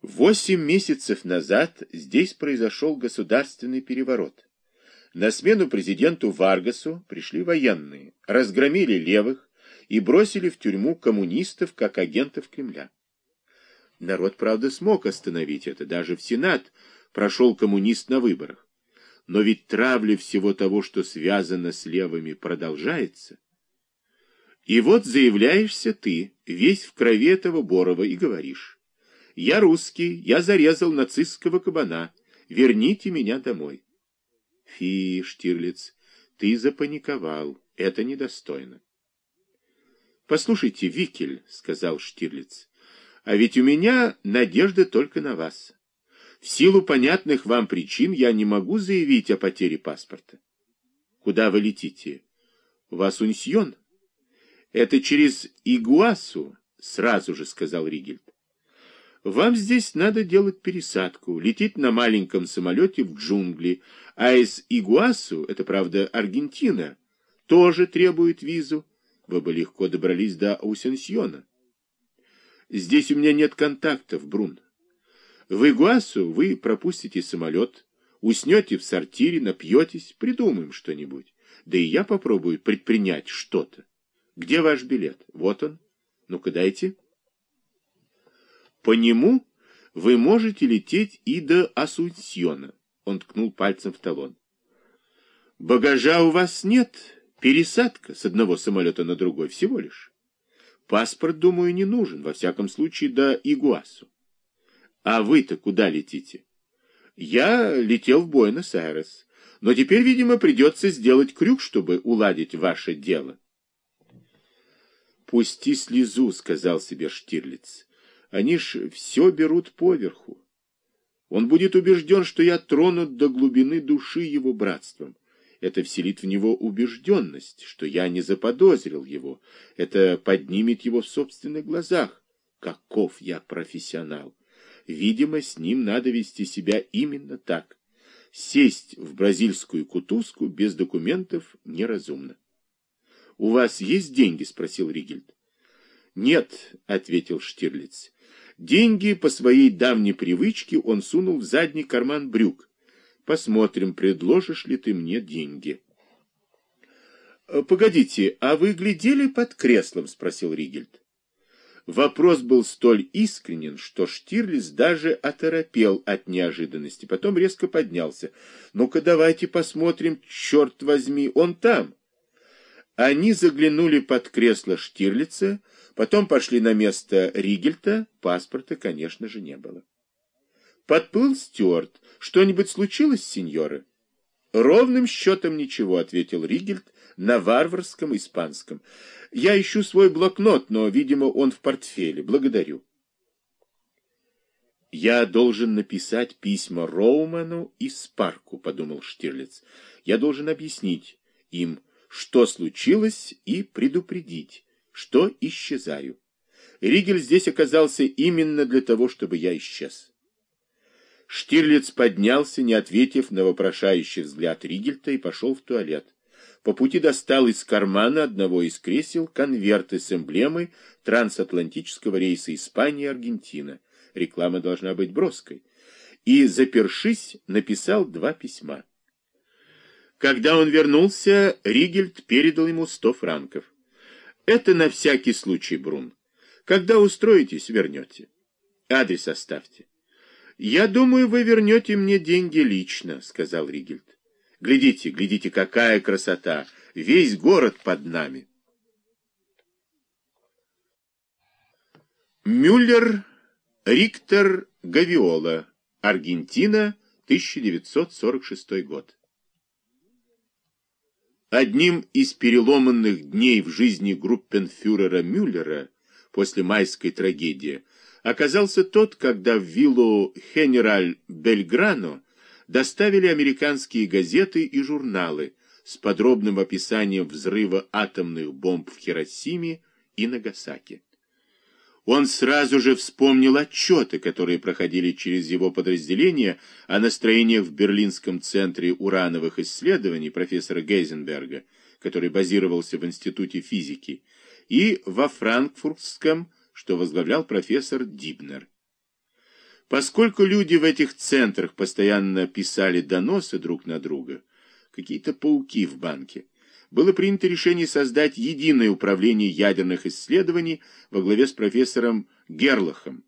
Восемь месяцев назад здесь произошел государственный переворот. На смену президенту Варгасу пришли военные, разгромили левых и бросили в тюрьму коммунистов как агентов Кремля. Народ, правда, смог остановить это, даже в Сенат прошел коммунист на выборах. Но ведь травля всего того, что связано с левыми, продолжается. И вот заявляешься ты, весь в крови этого Борова, и говоришь, «Я русский, я зарезал нацистского кабана, верните меня домой». Фи, Штирлиц, ты запаниковал, это недостойно. «Послушайте, Викель», — сказал Штирлиц, — «а ведь у меня надежда только на вас». В силу понятных вам причин я не могу заявить о потере паспорта. Куда вы летите? В Асунсьон? Это через Игуасу, сразу же сказал Ригельд. Вам здесь надо делать пересадку, лететь на маленьком самолете в джунгли, а из Игуасу, это, правда, Аргентина, тоже требует визу. Вы бы легко добрались до Аусенсьона. Здесь у меня нет контактов, Брун. В Игуасу вы пропустите самолет, уснете в сортире, напьетесь, придумаем что-нибудь. Да и я попробую предпринять что-то. Где ваш билет? Вот он. Ну-ка дайте. По нему вы можете лететь и до Асунсьона. Он ткнул пальцем в талон. Багажа у вас нет. Пересадка с одного самолета на другой всего лишь. Паспорт, думаю, не нужен, во всяком случае, до Игуасу. А вы-то куда летите? Я летел в Буэнос-Айрес, но теперь, видимо, придется сделать крюк, чтобы уладить ваше дело. Пусти слезу, сказал себе Штирлиц. Они ж все берут поверху. Он будет убежден, что я тронут до глубины души его братством. Это вселит в него убежденность, что я не заподозрил его. Это поднимет его в собственных глазах. Каков я профессионал! Видимо, с ним надо вести себя именно так. Сесть в бразильскую кутузку без документов неразумно. — У вас есть деньги? — спросил Ригельд. — Нет, — ответил Штирлиц. Деньги по своей давней привычке он сунул в задний карман брюк. Посмотрим, предложишь ли ты мне деньги. — Погодите, а вы глядели под креслом? — спросил Ригельд. Вопрос был столь искренен, что Штирлиц даже оторопел от неожиданности, потом резко поднялся. «Ну-ка, давайте посмотрим, черт возьми, он там!» Они заглянули под кресло Штирлица, потом пошли на место Ригельта, паспорта, конечно же, не было. Подплыл Стюарт. «Что-нибудь случилось, сеньоры?» «Ровным счетом ничего», — ответил Ригельт на варварском испанском. Я ищу свой блокнот, но, видимо, он в портфеле. Благодарю. «Я должен написать письма Роуману и Спарку», — подумал Штирлиц. «Я должен объяснить им, что случилось, и предупредить, что исчезаю. Ригель здесь оказался именно для того, чтобы я исчез». Штирлиц поднялся, не ответив на вопрошающий взгляд Ригельта, и пошел в туалет. По пути достал из кармана одного из кресел конверты с эмблемой трансатлантического рейса Испания-Аргентина. Реклама должна быть броской. И, запершись, написал два письма. Когда он вернулся, Ригельд передал ему сто франков. «Это на всякий случай, Брун. Когда устроитесь, вернете. Адрес оставьте». «Я думаю, вы вернете мне деньги лично», — сказал Ригельд. Глядите, глядите, какая красота! Весь город под нами. Мюллер Риктор Гавиола, Аргентина, 1946 год. Одним из переломанных дней в жизни группенфюрера Мюллера после майской трагедии оказался тот, когда в виллу Хенераль Бельграно доставили американские газеты и журналы с подробным описанием взрыва атомных бомб в Хиросиме и Нагасаки. Он сразу же вспомнил отчеты, которые проходили через его подразделение о настроениях в Берлинском центре урановых исследований профессора Гейзенберга, который базировался в Институте физики, и во Франкфуртском, что возглавлял профессор Дибнер. Поскольку люди в этих центрах постоянно писали доносы друг на друга, какие-то пауки в банке, было принято решение создать единое управление ядерных исследований во главе с профессором Герлахом,